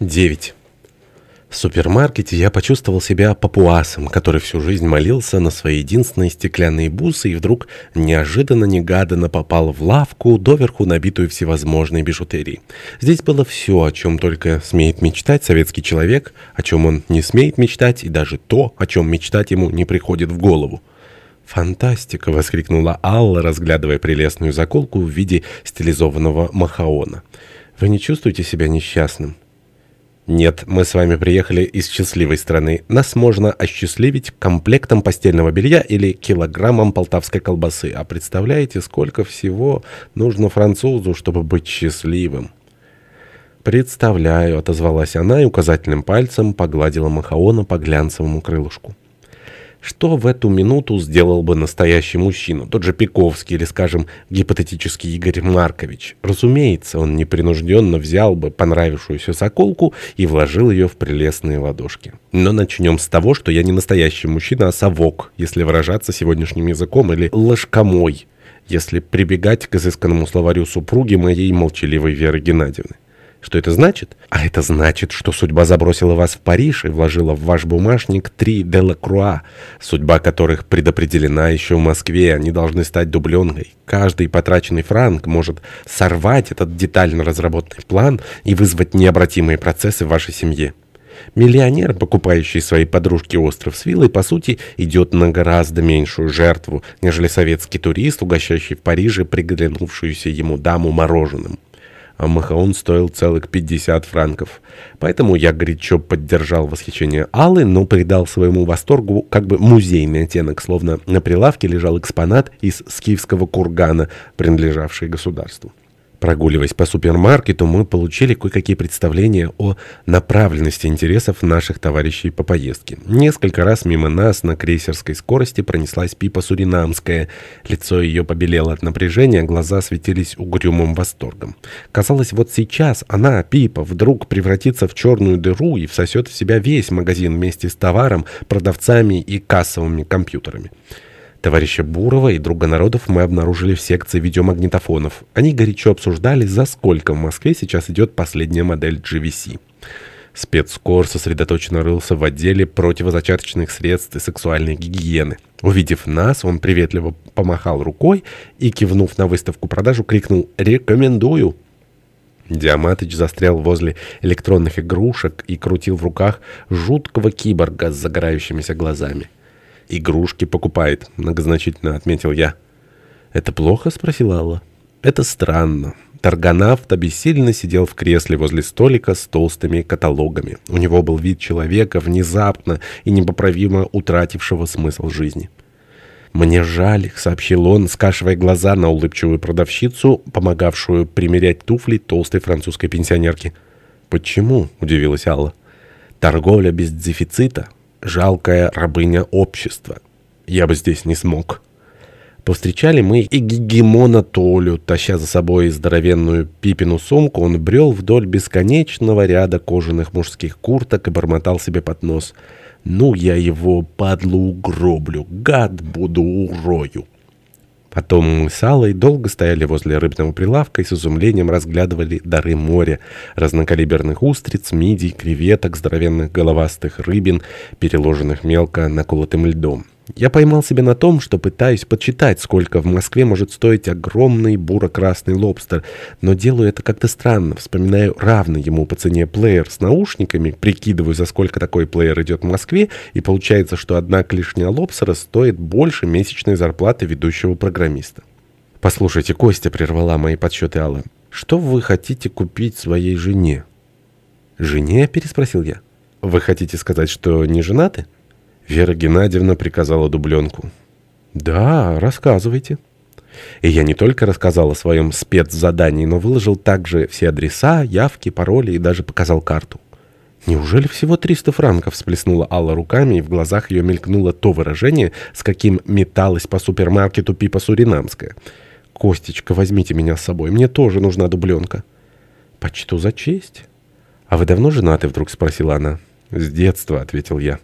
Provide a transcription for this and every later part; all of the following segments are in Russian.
9. В супермаркете я почувствовал себя папуасом, который всю жизнь молился на свои единственные стеклянные бусы и вдруг неожиданно-негаданно попал в лавку, доверху набитую всевозможной бижутерией. Здесь было все, о чем только смеет мечтать советский человек, о чем он не смеет мечтать, и даже то, о чем мечтать ему не приходит в голову. «Фантастика!» — воскликнула Алла, разглядывая прелестную заколку в виде стилизованного махаона. «Вы не чувствуете себя несчастным?» Нет, мы с вами приехали из счастливой страны. Нас можно осчастливить комплектом постельного белья или килограммом полтавской колбасы. А представляете, сколько всего нужно французу, чтобы быть счастливым? «Представляю», — отозвалась она и указательным пальцем погладила Махаона по глянцевому крылышку. Что в эту минуту сделал бы настоящий мужчина, тот же Пиковский или, скажем, гипотетический Игорь Маркович? Разумеется, он непринужденно взял бы понравившуюся соколку и вложил ее в прелестные ладошки. Но начнем с того, что я не настоящий мужчина, а совок, если выражаться сегодняшним языком, или ложкомой, если прибегать к изысканному словарю супруги моей молчаливой Веры Геннадьевны. Что это значит? А это значит, что судьба забросила вас в Париж и вложила в ваш бумажник три Делакруа, судьба которых предопределена еще в Москве, они должны стать дубленкой. Каждый потраченный франк может сорвать этот детально разработанный план и вызвать необратимые процессы в вашей семье. Миллионер, покупающий своей подружке остров с виллой, по сути, идет на гораздо меньшую жертву, нежели советский турист, угощающий в Париже приглянувшуюся ему даму мороженым а махаон стоил целых 50 франков. Поэтому я горячо поддержал восхищение Аллы, но придал своему восторгу как бы музейный оттенок, словно на прилавке лежал экспонат из скифского кургана, принадлежавший государству. Прогуливаясь по супермаркету, мы получили кое-какие представления о направленности интересов наших товарищей по поездке. Несколько раз мимо нас на крейсерской скорости пронеслась Пипа Суринамская. Лицо ее побелело от напряжения, глаза светились угрюмым восторгом. Казалось, вот сейчас она, Пипа, вдруг превратится в черную дыру и всосет в себя весь магазин вместе с товаром, продавцами и кассовыми компьютерами. Товарища Бурова и друга народов мы обнаружили в секции видеомагнитофонов. Они горячо обсуждали, за сколько в Москве сейчас идет последняя модель GVC. Спецкор сосредоточенно рылся в отделе противозачаточных средств и сексуальной гигиены. Увидев нас, он приветливо помахал рукой и, кивнув на выставку-продажу, крикнул «Рекомендую!». Диаматыч застрял возле электронных игрушек и крутил в руках жуткого киборга с загорающимися глазами. «Игрушки покупает», — многозначительно отметил я. «Это плохо?» — спросила Алла. «Это странно». Тарганавт обессиленно сидел в кресле возле столика с толстыми каталогами. У него был вид человека, внезапно и непоправимо утратившего смысл жизни. «Мне жаль», — сообщил он, скашивая глаза на улыбчивую продавщицу, помогавшую примерять туфли толстой французской пенсионерки. «Почему?» — удивилась Алла. «Торговля без дефицита жалкая рабыня общества. Я бы здесь не смог. Повстречали мы и гегемона Толю, таща за собой здоровенную пипину сумку, он брел вдоль бесконечного ряда кожаных мужских курток и бормотал себе под нос. «Ну, я его, падлу, угроблю, гад буду урою». Потом мы с Аллой долго стояли возле рыбного прилавка и с изумлением разглядывали дары моря, разнокалиберных устриц, мидий, креветок, здоровенных головастых рыбин, переложенных мелко наколотым льдом. Я поймал себя на том, что пытаюсь подсчитать, сколько в Москве может стоить огромный буро-красный лобстер, но делаю это как-то странно. Вспоминаю равный ему по цене плеер с наушниками, прикидываю, за сколько такой плеер идет в Москве, и получается, что одна клешня лобстера стоит больше месячной зарплаты ведущего программиста. «Послушайте, Костя прервала мои подсчеты Алла. Что вы хотите купить своей жене?» «Жене?» – переспросил я. «Вы хотите сказать, что не женаты?» Вера Геннадьевна приказала дубленку. «Да, рассказывайте». И я не только рассказал о своем спецзадании, но выложил также все адреса, явки, пароли и даже показал карту. «Неужели всего 300 франков?» — всплеснула Алла руками, и в глазах ее мелькнуло то выражение, с каким металась по супермаркету Пипа Суринамская. «Костечка, возьмите меня с собой, мне тоже нужна дубленка». «Почту за честь». «А вы давно женаты?» — вдруг спросила она. «С детства», — ответил я.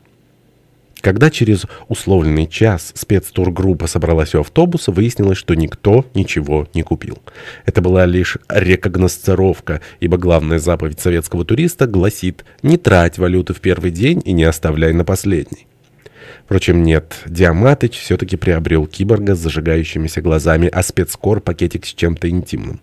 Когда через условленный час спецтургруппа собралась у автобуса, выяснилось, что никто ничего не купил. Это была лишь рекогносцировка, ибо главная заповедь советского туриста гласит «не трать валюту в первый день и не оставляй на последний». Впрочем, нет, Диаматыч все-таки приобрел киборга с зажигающимися глазами, а спецкор — пакетик с чем-то интимным.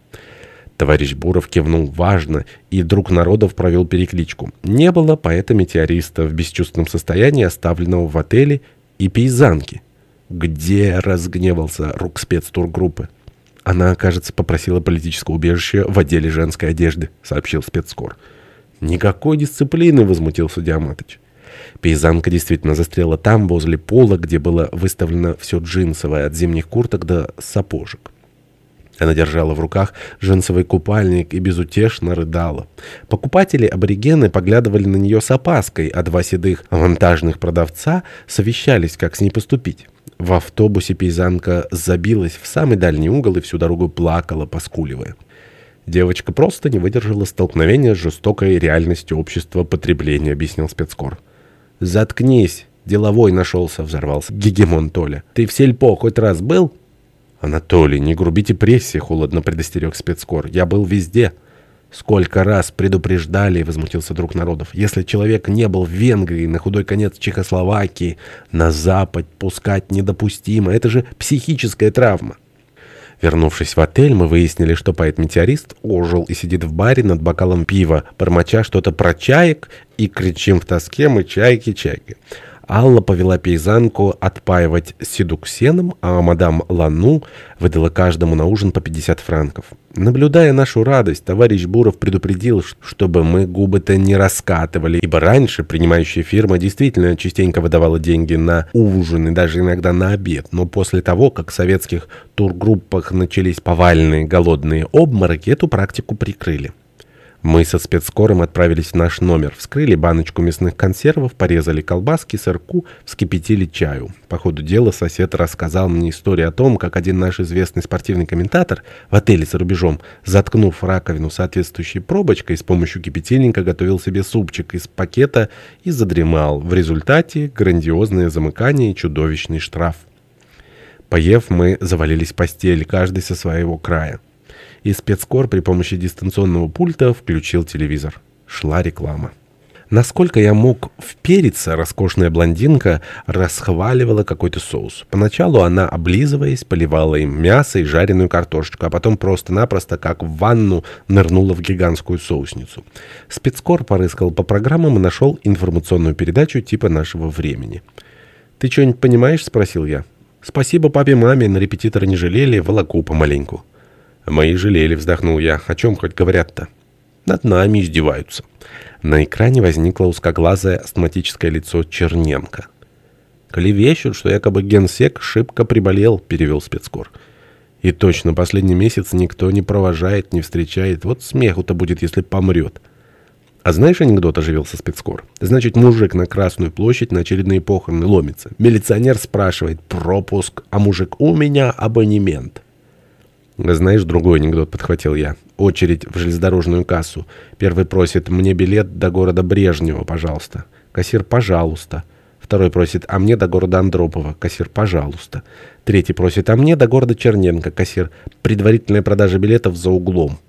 Товарищ Буров кивнул важно, и друг народов провел перекличку. Не было поэта-метеориста в бесчувственном состоянии, оставленного в отеле, и пейзанки. Где разгневался рук спецтургруппы? Она, кажется, попросила политическое убежище в отделе женской одежды, сообщил спецскор. Никакой дисциплины, возмутился Диаматыч. Пейзанка действительно застряла там, возле пола, где было выставлено все джинсовое, от зимних курток до сапожек. Она держала в руках джинсовый купальник и безутешно рыдала. Покупатели-аборигены поглядывали на нее с опаской, а два седых вантажных продавца совещались, как с ней поступить. В автобусе пейзанка забилась в самый дальний угол и всю дорогу плакала, поскуливая. Девочка просто не выдержала столкновения с жестокой реальностью общества потребления, объяснил спецкор. «Заткнись!» Деловой нашелся, взорвался гегемон Толя. «Ты в сельпо хоть раз был?» «Анатолий, не грубите прессе», — холодно предостерег спецкор. «Я был везде». «Сколько раз предупреждали», — возмутился друг народов. «Если человек не был в Венгрии, на худой конец Чехословакии, на Запад пускать недопустимо. Это же психическая травма». Вернувшись в отель, мы выяснили, что поэт-метеорист ожил и сидит в баре над бокалом пива, бормоча что-то про чаек, и кричим в тоске мы «чайки, чайки». Алла повела пейзанку отпаивать седуксеном, а мадам Лану выдала каждому на ужин по 50 франков. Наблюдая нашу радость, товарищ Буров предупредил, чтобы мы губы-то не раскатывали, ибо раньше принимающая фирма действительно частенько выдавала деньги на ужин и даже иногда на обед, но после того, как в советских тургруппах начались повальные голодные обмороки, эту практику прикрыли. Мы со спецскором отправились в наш номер, вскрыли баночку мясных консервов, порезали колбаски, сырку, вскипятили чаю. По ходу дела сосед рассказал мне историю о том, как один наш известный спортивный комментатор в отеле за рубежом, заткнув раковину соответствующей пробочкой, с помощью кипятильника готовил себе супчик из пакета и задремал. В результате грандиозное замыкание и чудовищный штраф. Поев, мы завалились в постель, каждый со своего края и спецкор при помощи дистанционного пульта включил телевизор. Шла реклама. Насколько я мог впериться, роскошная блондинка расхваливала какой-то соус. Поначалу она, облизываясь, поливала им мясо и жареную картошечку, а потом просто-напросто, как в ванну, нырнула в гигантскую соусницу. Спецкор порыскал по программам и нашел информационную передачу типа нашего времени. «Ты что-нибудь понимаешь?» — спросил я. «Спасибо папе-маме, на репетитора не жалели, волоку помаленьку». «Мои жалели», — вздохнул я. «О чем хоть говорят-то?» «Над нами издеваются». На экране возникло узкоглазое астматическое лицо Черненко. «Клевещут, что якобы генсек шибко приболел», — перевел спецкор. «И точно, последний месяц никто не провожает, не встречает. Вот смеху-то будет, если помрет». «А знаешь анекдот?» — оживился спецкор. «Значит, мужик на Красную площадь на очередные похороны ломится. Милиционер спрашивает пропуск, а мужик «У меня абонемент». «Знаешь, другой анекдот», — подхватил я. «Очередь в железнодорожную кассу. Первый просит «мне билет до города Брежнева, пожалуйста». Кассир «пожалуйста». Второй просит «а мне до города Андропова». Кассир «пожалуйста». Третий просит «а мне до города Черненко». Кассир «предварительная продажа билетов за углом».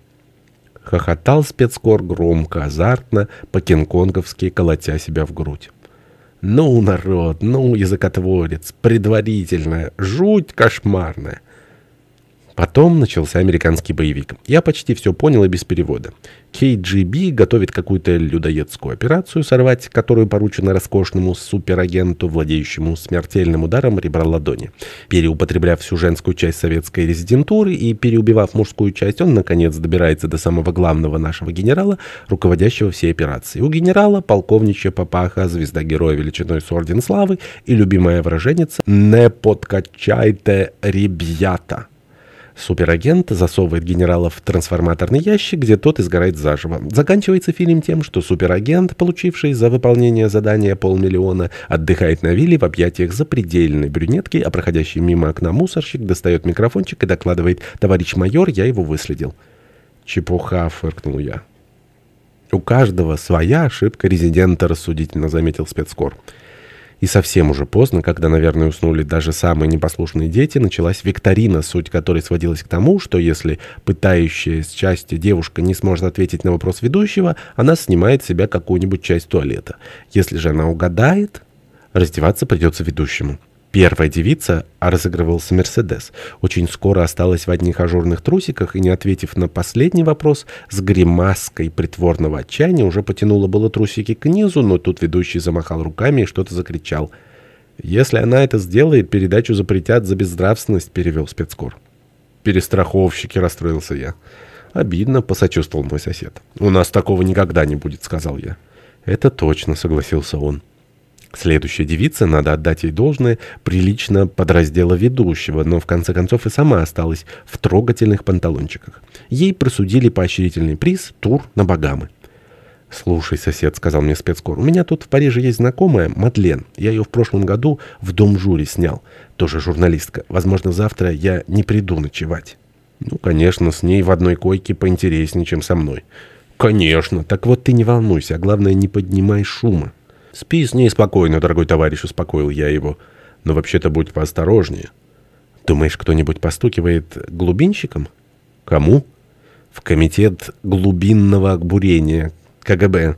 Хохотал спецкор громко, азартно, по-кинконговски, колотя себя в грудь. «Ну, народ, ну, языкотворец, предварительная, жуть кошмарная». Потом начался американский боевик. Я почти все понял и без перевода. KGB готовит какую-то людоедскую операцию, сорвать которую поручено роскошному суперагенту, владеющему смертельным ударом ребра ладони. Переупотребляв всю женскую часть советской резидентуры и переубивав мужскую часть, он, наконец, добирается до самого главного нашего генерала, руководящего всей операцией. У генерала полковничья папаха, звезда героя величиной с орден славы и любимая выраженница «Не подкачайте, ребята». Суперагент засовывает генерала в трансформаторный ящик, где тот изгорает заживо. Заканчивается фильм тем, что суперагент, получивший за выполнение задания полмиллиона, отдыхает на вилле в объятиях запредельной брюнетки, а проходящий мимо окна мусорщик достает микрофончик и докладывает «Товарищ майор, я его выследил». «Чепуха», — фыркнул я. «У каждого своя ошибка резидента», — рассудительно заметил спецкор. И совсем уже поздно, когда, наверное, уснули даже самые непослушные дети, началась викторина, суть которой сводилась к тому, что если пытающая с части девушка не сможет ответить на вопрос ведущего, она снимает с себя какую-нибудь часть туалета. Если же она угадает, раздеваться придется ведущему. Первая девица, а разыгрывался «Мерседес», очень скоро осталась в одних ажурных трусиках и, не ответив на последний вопрос, с гримаской притворного отчаяния уже потянула было трусики к низу, но тут ведущий замахал руками и что-то закричал. «Если она это сделает, передачу запретят за безнравственность», — перевел спецкор. «Перестраховщики», — расстроился я. «Обидно», — посочувствовал мой сосед. «У нас такого никогда не будет», — сказал я. «Это точно», — согласился он. Следующая девица, надо отдать ей должное, прилично подраздела ведущего, но в конце концов и сама осталась в трогательных панталончиках. Ей присудили поощрительный приз «Тур на Багамы». «Слушай, сосед», — сказал мне спецкор, — «у меня тут в Париже есть знакомая, Мадлен. Я ее в прошлом году в Дом Жюри снял. Тоже журналистка. Возможно, завтра я не приду ночевать». «Ну, конечно, с ней в одной койке поинтереснее, чем со мной». «Конечно. Так вот ты не волнуйся, а главное, не поднимай шума». «Спи с ней спокойно, дорогой товарищ», — успокоил я его. «Но вообще-то будь поосторожнее». «Думаешь, кто-нибудь постукивает глубинщиком?» «Кому?» «В комитет глубинного бурения, КГБ».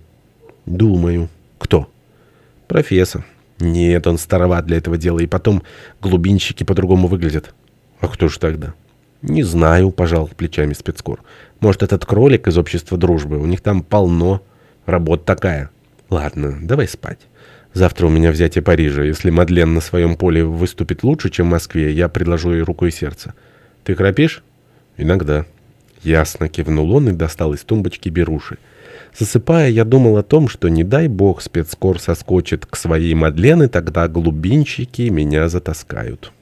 «Думаю». «Кто?» «Профессор». «Нет, он староват для этого дела, и потом глубинщики по-другому выглядят». «А кто ж тогда?» «Не знаю», — пожал плечами спецкор. «Может, этот кролик из общества дружбы? У них там полно. Работа такая». Ладно, давай спать. Завтра у меня взятие Парижа. Если Мадлен на своем поле выступит лучше, чем в Москве, я предложу ей руку и сердце. Ты храпишь? Иногда. Ясно, кивнул он и достал из тумбочки беруши. Засыпая, я думал о том, что не дай бог спецкор соскочит к своей Мадлен, и тогда глубинщики меня затаскают».